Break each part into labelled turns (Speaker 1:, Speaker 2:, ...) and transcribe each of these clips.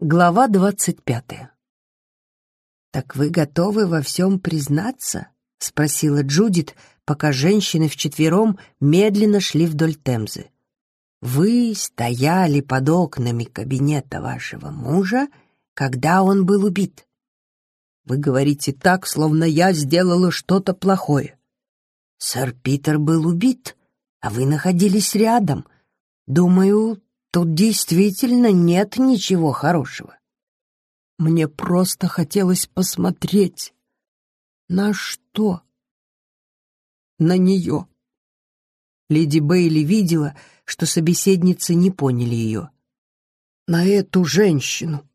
Speaker 1: Глава двадцать пятая. «Так вы готовы во всем признаться?» — спросила Джудит, пока женщины вчетвером медленно шли вдоль Темзы. «Вы стояли под окнами кабинета вашего мужа, когда он был убит. Вы говорите так, словно я сделала что-то плохое. Сэр Питер был убит, а вы находились рядом. Думаю, Тут действительно нет ничего хорошего. Мне просто хотелось посмотреть. На что? На нее. Леди Бейли видела, что собеседницы не поняли ее. На эту женщину.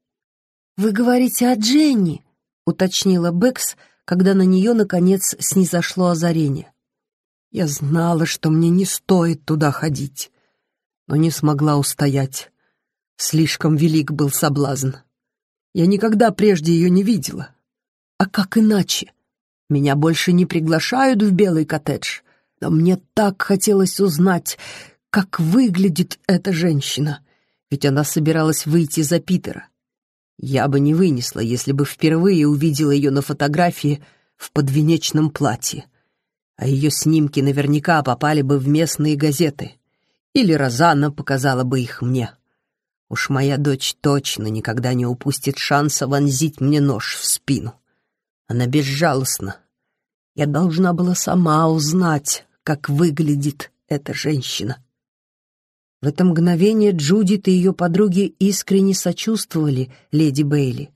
Speaker 1: «Вы говорите о Дженни», — уточнила Бэкс, когда на нее, наконец, снизошло озарение. «Я знала, что мне не стоит туда ходить но не смогла устоять. Слишком велик был соблазн. Я никогда прежде ее не видела. А как иначе? Меня больше не приглашают в белый коттедж, но мне так хотелось узнать, как выглядит эта женщина, ведь она собиралась выйти за Питера. Я бы не вынесла, если бы впервые увидела ее на фотографии в подвенечном платье, а ее снимки наверняка попали бы в местные газеты. Или Розанна показала бы их мне. Уж моя дочь точно никогда не упустит шанса вонзить мне нож в спину. Она безжалостна. Я должна была сама узнать, как выглядит эта женщина. В это мгновение Джудит и ее подруги искренне сочувствовали леди Бейли.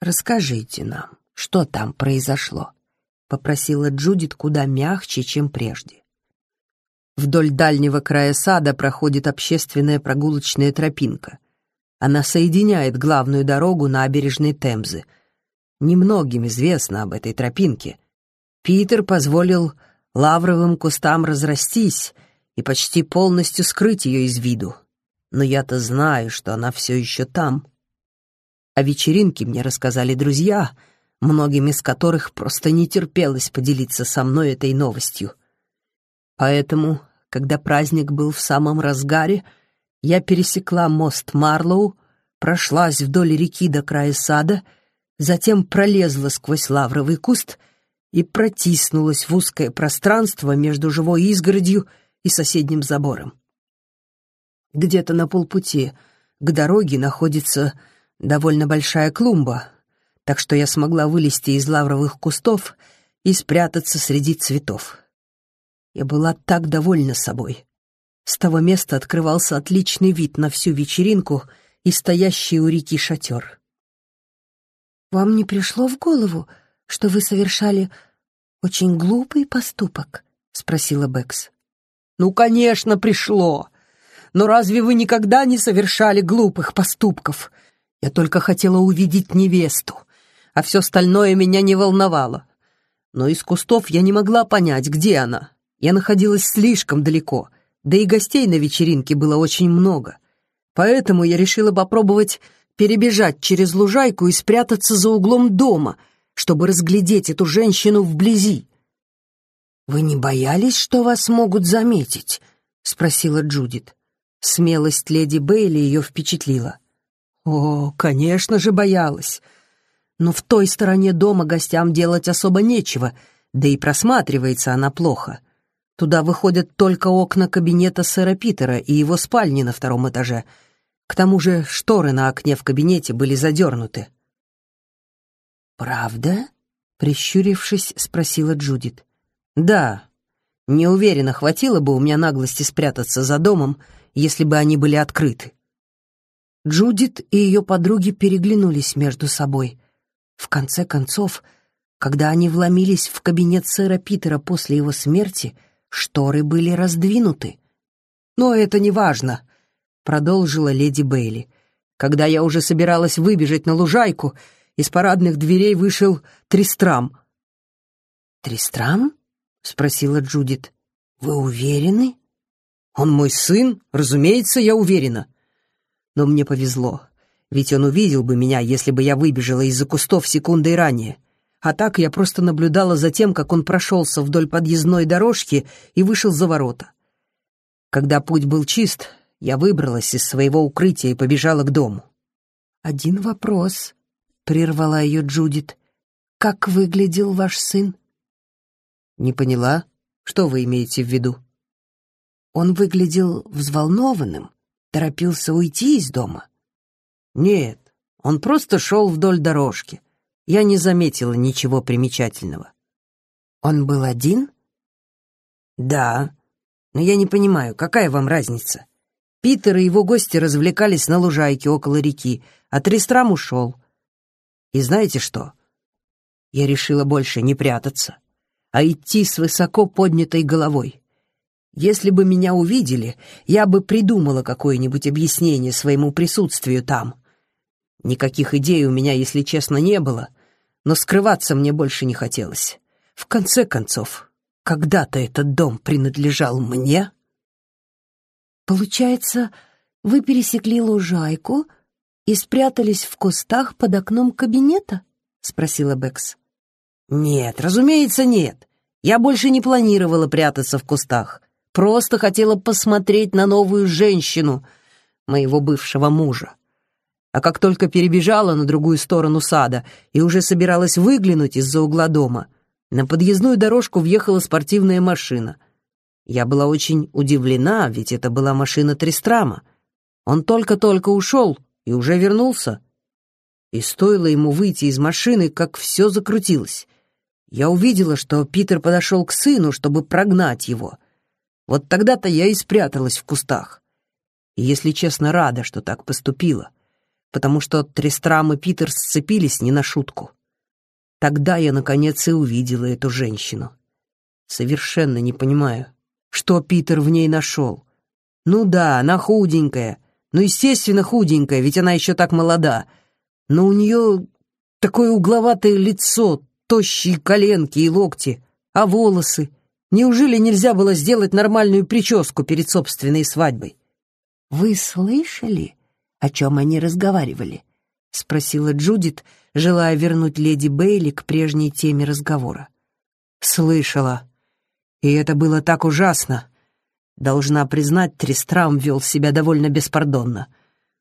Speaker 1: «Расскажите нам, что там произошло?» — попросила Джудит куда мягче, чем прежде. Вдоль дальнего края сада проходит общественная прогулочная тропинка. Она соединяет главную дорогу набережной Темзы. Немногим известно об этой тропинке. Питер позволил лавровым кустам разрастись и почти полностью скрыть ее из виду. Но я-то знаю, что она все еще там. О вечеринке мне рассказали друзья, многим из которых просто не терпелось поделиться со мной этой новостью. Поэтому когда праздник был в самом разгаре, я пересекла мост Марлоу, прошлась вдоль реки до края сада, затем пролезла сквозь лавровый куст и протиснулась в узкое пространство между живой изгородью и соседним забором. Где-то на полпути к дороге находится довольно большая клумба, так что я смогла вылезти из лавровых кустов и спрятаться среди цветов. Я была так довольна собой. С того места открывался отличный вид на всю вечеринку и стоящий у реки шатер. «Вам не пришло в голову, что вы совершали очень глупый поступок?» — спросила Бэкс. «Ну, конечно, пришло. Но разве вы никогда не совершали глупых поступков? Я только хотела увидеть невесту, а все остальное меня не волновало. Но из кустов я не могла понять, где она. Я находилась слишком далеко, да и гостей на вечеринке было очень много. Поэтому я решила попробовать перебежать через лужайку и спрятаться за углом дома, чтобы разглядеть эту женщину вблизи. «Вы не боялись, что вас могут заметить?» — спросила Джудит. Смелость леди Бейли ее впечатлила. «О, конечно же, боялась. Но в той стороне дома гостям делать особо нечего, да и просматривается она плохо. Туда выходят только окна кабинета сэра Питера и его спальни на втором этаже. К тому же шторы на окне в кабинете были задернуты. «Правда?» — прищурившись, спросила Джудит. «Да. Не уверена, хватило бы у меня наглости спрятаться за домом, если бы они были открыты». Джудит и ее подруги переглянулись между собой. В конце концов, когда они вломились в кабинет сэра Питера после его смерти — Шторы были раздвинуты. «Но это не важно», — продолжила леди Бейли. «Когда я уже собиралась выбежать на лужайку, из парадных дверей вышел Тристрам». «Тристрам?» — спросила Джудит. «Вы уверены?» «Он мой сын, разумеется, я уверена». Но мне повезло, ведь он увидел бы меня, если бы я выбежала из-за кустов секундой ранее а так я просто наблюдала за тем, как он прошелся вдоль подъездной дорожки и вышел за ворота. Когда путь был чист, я выбралась из своего укрытия и побежала к дому. «Один вопрос», — прервала ее Джудит. «Как выглядел ваш сын?»
Speaker 2: «Не поняла. Что вы имеете в виду?»
Speaker 1: Он выглядел взволнованным, торопился уйти из дома.
Speaker 2: «Нет, он просто шел вдоль дорожки. Я не заметила ничего примечательного».
Speaker 1: «Он был один?»
Speaker 2: «Да. Но я не понимаю, какая вам разница? Питер и его гости развлекались на лужайке около реки, а Тристрам ушел. И знаете что? Я решила больше не прятаться, а идти с высоко поднятой головой. Если бы меня увидели, я бы придумала какое-нибудь объяснение своему присутствию там. Никаких идей у меня, если честно, не было, но скрываться мне больше не хотелось. В конце концов, когда-то этот дом принадлежал мне.
Speaker 1: Получается, вы пересекли лужайку и спрятались в кустах под окном кабинета? спросила Бэкс.
Speaker 2: Нет, разумеется, нет. Я больше не планировала прятаться в кустах. Просто хотела посмотреть на новую женщину, моего бывшего мужа. А как только перебежала на другую сторону сада и уже собиралась выглянуть из-за угла дома, на подъездную дорожку въехала спортивная машина. Я была очень удивлена, ведь это была машина Тристрама. Он только-только ушел и уже вернулся. И стоило ему выйти из машины, как все закрутилось. Я увидела, что Питер подошел к сыну, чтобы прогнать его. Вот тогда-то я и спряталась в кустах. И, если честно, рада, что так поступила, потому что Тристрам и Питер сцепились не на шутку. Тогда я, наконец, и увидела эту женщину. Совершенно не понимаю, что Питер в ней нашел. Ну да, она худенькая. Ну, естественно, худенькая, ведь она еще так молода. Но у нее такое угловатое лицо, тощие коленки и локти, а волосы Неужели нельзя было сделать нормальную прическу перед собственной свадьбой?
Speaker 1: «Вы слышали, о чем они разговаривали?» — спросила Джудит, желая вернуть леди Бейли к прежней теме разговора.
Speaker 2: «Слышала. И это было так ужасно. Должна признать, Тристрам вел себя довольно беспардонно.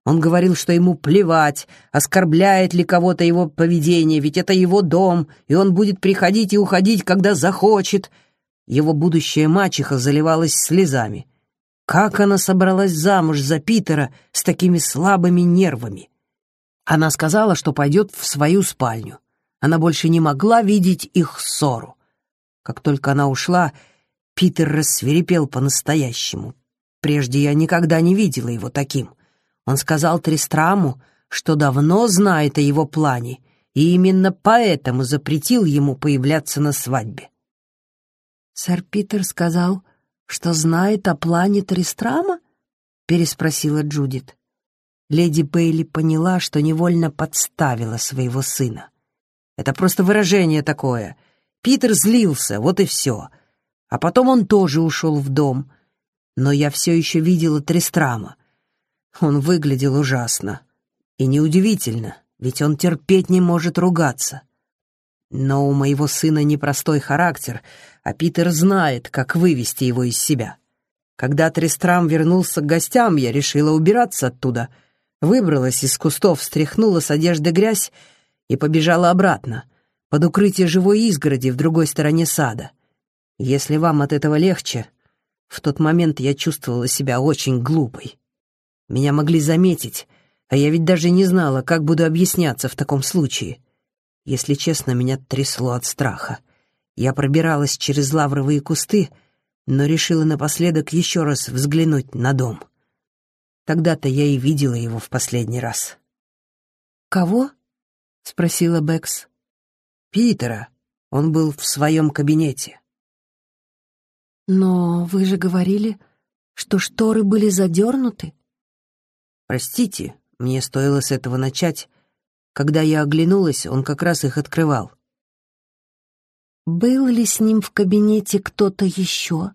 Speaker 2: Он говорил, что ему плевать, оскорбляет ли кого-то его поведение, ведь это его дом, и он будет приходить и уходить, когда захочет». Его будущая мачеха заливалась слезами. Как она собралась замуж за Питера с такими слабыми нервами? Она сказала, что пойдет в свою спальню. Она больше не могла видеть их ссору. Как только она ушла, Питер рассверепел по-настоящему. Прежде я никогда не видела его таким. Он сказал Тристраму, что давно знает о его плане, и именно поэтому запретил ему появляться на свадьбе.
Speaker 1: «Сэр Питер сказал, что знает о плане Тристрама?» — переспросила Джудит. Леди Бейли поняла, что невольно подставила своего сына. «Это просто выражение такое. Питер злился, вот и все. А потом он тоже ушел в дом. Но я все еще видела Тристрама. Он выглядел ужасно. И неудивительно, ведь он терпеть не может ругаться. Но у моего сына непростой характер, а Питер знает, как вывести его из себя. Когда Тристрам вернулся к гостям, я решила убираться оттуда. Выбралась из кустов, стряхнула с одежды грязь и побежала обратно, под укрытие живой изгороди в другой стороне сада. Если вам от этого легче, в тот момент я чувствовала себя очень глупой. Меня могли заметить, а я ведь даже не знала, как буду объясняться в таком случае. Если честно, меня трясло от страха. Я пробиралась через лавровые кусты, но решила напоследок еще раз взглянуть на дом. Тогда-то я и видела его в последний раз. «Кого?» — спросила Бэкс.
Speaker 2: «Питера. Он был в своем кабинете».
Speaker 1: «Но вы же говорили, что шторы были задернуты?»
Speaker 2: «Простите, мне стоило с этого начать, когда я оглянулась, он как раз их открывал.
Speaker 1: «Был ли с ним в кабинете кто-то еще?»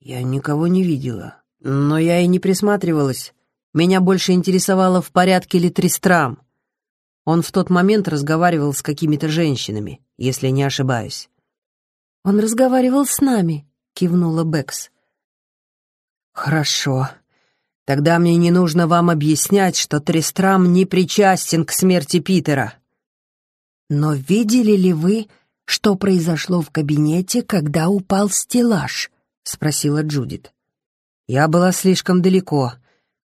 Speaker 2: «Я никого не видела, но я и не присматривалась. Меня больше интересовало, в порядке ли Тристрам. Он в тот момент разговаривал с какими-то женщинами, если не ошибаюсь».
Speaker 1: «Он разговаривал с нами», — кивнула Бэкс.
Speaker 2: «Хорошо. Тогда мне не нужно вам объяснять, что Трестрам не причастен к смерти Питера.
Speaker 1: Но видели ли вы, что произошло в кабинете, когда упал стеллаж? спросила Джудит.
Speaker 2: Я была слишком далеко.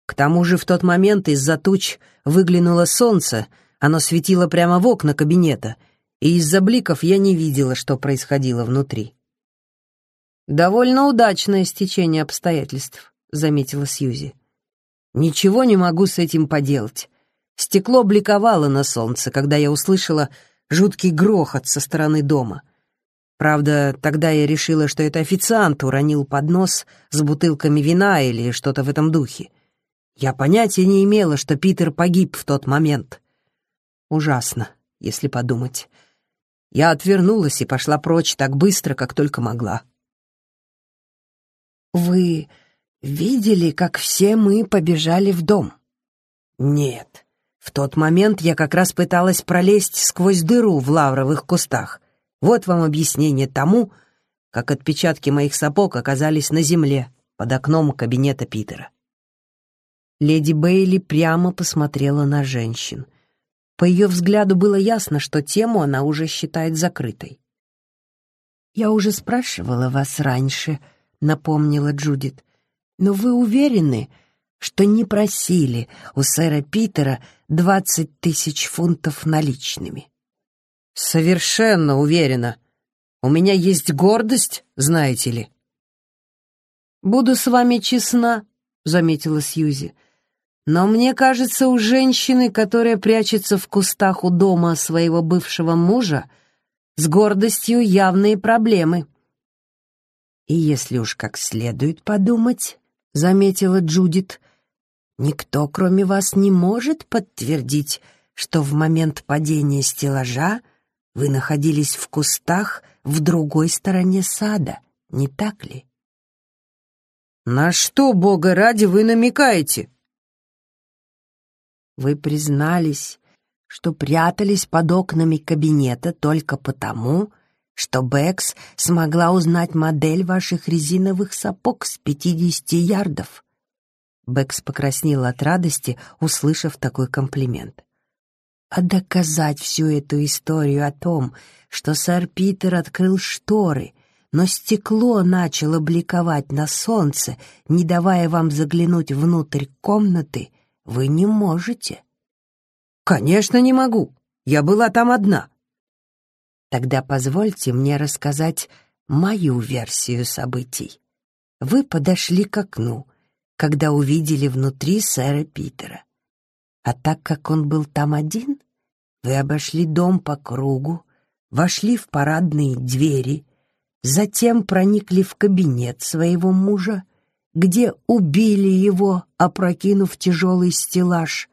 Speaker 2: К тому же в тот момент из-за туч выглянуло солнце, оно светило прямо в окна кабинета, и из-за бликов я не видела, что происходило внутри. «Довольно удачное стечение обстоятельств», — заметила Сьюзи. «Ничего не могу с этим поделать. Стекло бликовало на солнце, когда я услышала жуткий грохот со стороны дома. Правда, тогда я решила, что это официант уронил поднос с бутылками вина или что-то в этом духе. Я понятия не имела, что Питер погиб в тот момент. Ужасно, если подумать. Я отвернулась и пошла прочь так быстро, как только могла.
Speaker 1: «Вы видели, как все мы побежали в дом?»
Speaker 2: «Нет. В тот момент я как раз пыталась пролезть сквозь дыру в лавровых кустах. Вот вам объяснение тому, как отпечатки моих сапог оказались на земле под окном кабинета Питера». Леди Бейли прямо посмотрела на женщин. По ее взгляду было ясно, что тему она уже считает закрытой.
Speaker 1: «Я уже спрашивала вас раньше», — напомнила Джудит. «Но вы уверены, что не просили у сэра Питера двадцать тысяч фунтов наличными?»
Speaker 2: «Совершенно уверена. У меня есть гордость, знаете ли». «Буду с вами честна», — заметила Сьюзи. «Но мне кажется, у женщины, которая прячется в кустах у дома своего бывшего мужа, с гордостью явные проблемы».
Speaker 1: И если уж как следует подумать, — заметила Джудит, — никто, кроме вас, не может подтвердить, что в момент падения стеллажа вы находились в кустах в другой стороне сада, не так ли?
Speaker 2: «На что, Бога ради, вы намекаете?»
Speaker 1: Вы признались, что прятались под окнами кабинета только потому, что Бэкс смогла узнать модель ваших резиновых сапог с 50 ярдов. Бэкс покраснел от радости, услышав такой комплимент. А доказать всю эту историю о том, что сэр Питер открыл шторы, но стекло начало бликовать на солнце, не давая вам заглянуть внутрь комнаты, вы не можете.
Speaker 2: «Конечно, не могу. Я была там одна».
Speaker 1: Тогда позвольте мне рассказать мою версию событий. Вы подошли к окну, когда увидели внутри сэра Питера. А так как он был там один, вы обошли дом по кругу, вошли в парадные двери, затем проникли в кабинет своего мужа, где убили его, опрокинув тяжелый стеллаж,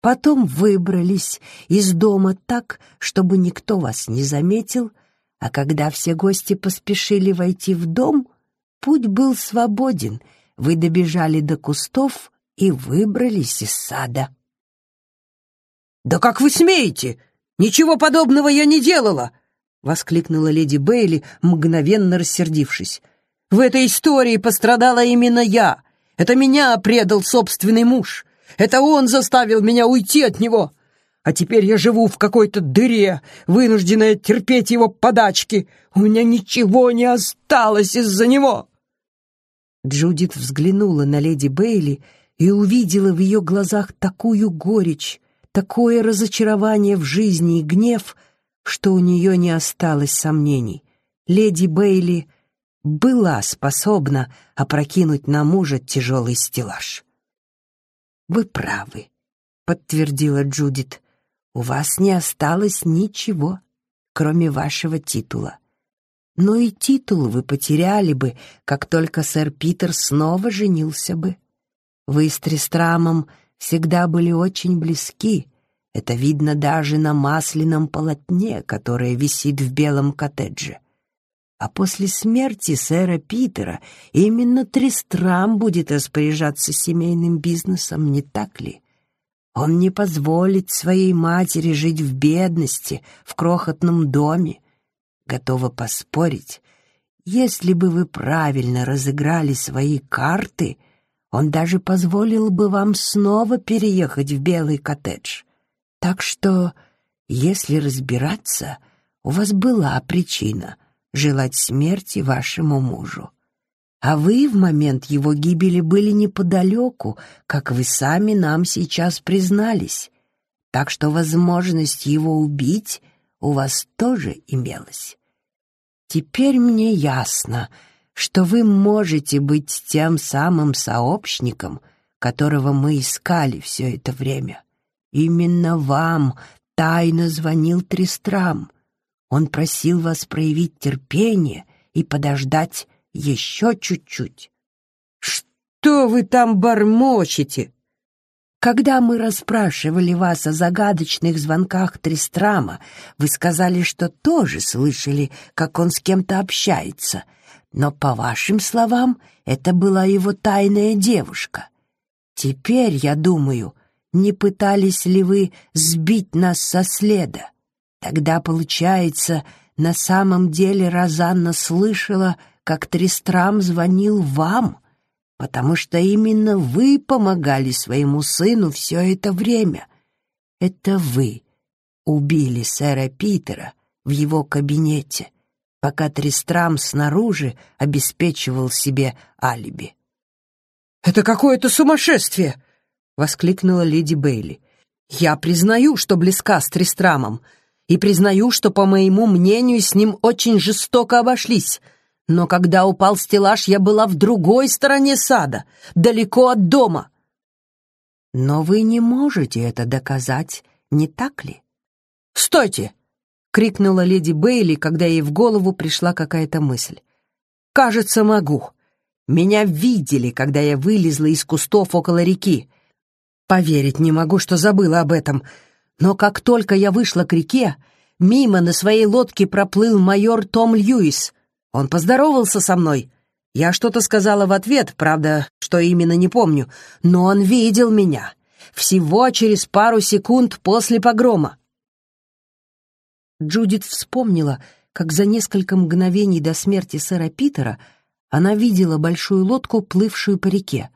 Speaker 1: Потом выбрались из дома так, чтобы никто вас не заметил, а когда все гости поспешили войти в дом, путь был свободен, вы добежали до кустов и выбрались из сада.
Speaker 2: «Да как вы смеете? Ничего подобного я не делала!» — воскликнула леди Бейли, мгновенно рассердившись. «В этой истории пострадала именно я. Это меня предал собственный муж. Это он заставил меня уйти от него. А теперь я живу в какой-то дыре, вынужденная терпеть его подачки. У меня ничего не осталось из-за него.
Speaker 1: Джудит взглянула на леди Бейли и увидела в ее глазах такую горечь, такое разочарование в жизни и гнев, что у нее не осталось сомнений. Леди Бейли была способна опрокинуть на мужа тяжелый стеллаж. «Вы правы», — подтвердила Джудит. «У вас не осталось ничего, кроме вашего титула. Но и титул вы потеряли бы, как только сэр Питер снова женился бы. Вы с Трестрамом всегда были очень близки. Это видно даже на масляном полотне, которое висит в белом коттедже. А после смерти сэра Питера именно Тристрам будет распоряжаться семейным бизнесом, не так ли? Он не позволит своей матери жить в бедности, в крохотном доме. Готова поспорить, если бы вы правильно разыграли свои карты, Он даже позволил бы вам снова переехать в белый коттедж. Так что, если разбираться, у вас была причина желать смерти вашему мужу. А вы в момент его гибели были неподалеку, как вы сами нам сейчас признались. Так что возможность его убить у вас тоже имелась. Теперь мне ясно, что вы можете быть тем самым сообщником, которого мы искали все это время. Именно вам тайно звонил Тристрам. Он просил вас проявить терпение и подождать еще чуть-чуть.
Speaker 2: «Что вы там бормочете?»
Speaker 1: Когда мы расспрашивали вас о загадочных звонках Тристрама, вы сказали, что тоже слышали, как он с кем-то общается. Но, по вашим словам, это была его тайная девушка. Теперь, я думаю, не пытались ли вы сбить нас со следа? Тогда, получается, на самом деле Розанна слышала, как Тристрам звонил вам, потому что именно вы помогали своему сыну все это время. Это вы убили сэра Питера в его кабинете, пока Тристрам снаружи обеспечивал себе алиби.
Speaker 2: «Это какое-то сумасшествие!» — воскликнула леди Бейли. «Я признаю, что близка с Тристрамом, и признаю, что, по моему мнению, с ним очень жестоко обошлись. Но когда упал стеллаж, я была в другой стороне сада, далеко от дома».
Speaker 1: «Но вы не можете это доказать, не так ли?»
Speaker 2: «Стойте!» — крикнула леди Бейли, когда ей в голову пришла какая-то мысль. «Кажется, могу. Меня видели, когда я вылезла из кустов около реки. Поверить не могу, что забыла об этом. Но как только я вышла к реке, мимо на своей лодке проплыл майор Том Льюис. Он поздоровался со мной. Я что-то сказала в ответ, правда, что именно не помню, но он видел меня. Всего через пару секунд после погрома. Джудит вспомнила, как за несколько мгновений до смерти сэра Питера она видела большую лодку, плывшую по реке.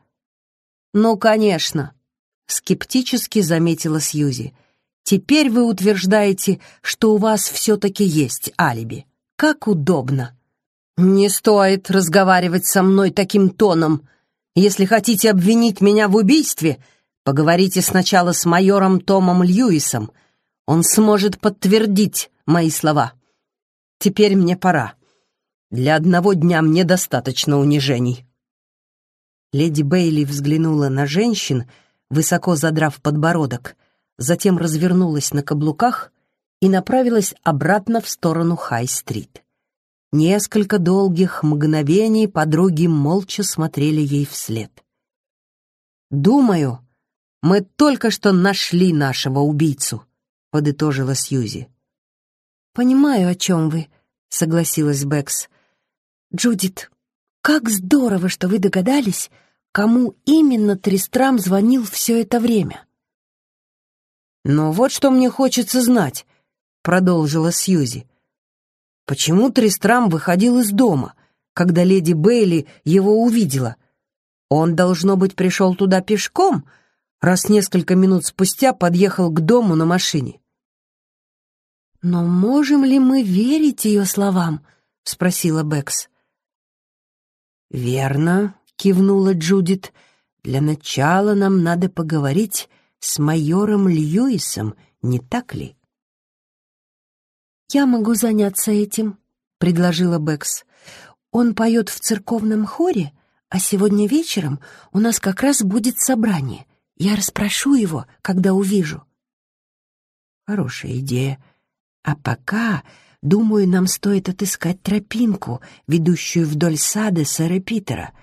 Speaker 2: «Ну, конечно», скептически заметила Сьюзи. Теперь вы утверждаете, что у вас все-таки есть алиби. Как удобно. Не стоит разговаривать со мной таким тоном. Если хотите обвинить меня в убийстве, поговорите сначала с майором Томом Льюисом. Он сможет подтвердить мои слова. Теперь мне пора. Для одного дня мне достаточно унижений. Леди Бейли взглянула на женщин, высоко задрав подбородок, затем развернулась на каблуках и направилась обратно в сторону Хай-стрит. Несколько долгих мгновений подруги молча смотрели ей вслед. «Думаю, мы только что нашли нашего убийцу», — подытожила Сьюзи.
Speaker 1: «Понимаю, о чем вы», — согласилась Бэкс. «Джудит, как здорово, что вы догадались, кому именно Тристрам звонил все это время.
Speaker 2: «Но вот что мне хочется знать», — продолжила Сьюзи. «Почему Тристрам выходил из дома, когда леди Бейли его увидела? Он, должно быть, пришел туда пешком, раз несколько минут спустя подъехал к дому на машине».
Speaker 1: «Но можем ли мы верить ее словам?» — спросила Бэкс.
Speaker 2: «Верно», кивнула Джудит. Для начала нам надо поговорить с майором Льюисом, не так ли?
Speaker 1: Я могу заняться этим, предложила Бэкс. Он поет в церковном хоре, а сегодня вечером у нас как раз будет собрание. Я расспрошу его, когда увижу.
Speaker 2: Хорошая идея. А пока, думаю, нам стоит отыскать тропинку, ведущую вдоль сада сэра Питера —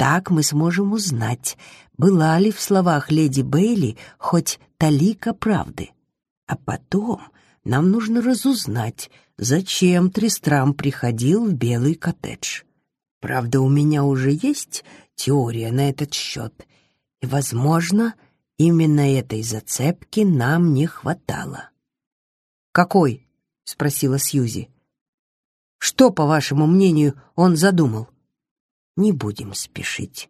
Speaker 2: так мы сможем узнать, была ли в словах леди Бейли хоть талика правды. А потом нам нужно разузнать, зачем Тристрам приходил в белый коттедж. Правда, у меня уже есть теория на этот счет, и, возможно, именно этой зацепки нам не хватало. «Какой?» — спросила Сьюзи. «Что, по вашему мнению, он задумал?» Не будем спешить.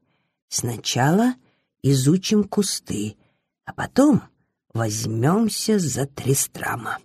Speaker 1: Сначала изучим кусты, а потом возьмемся за Тристрама.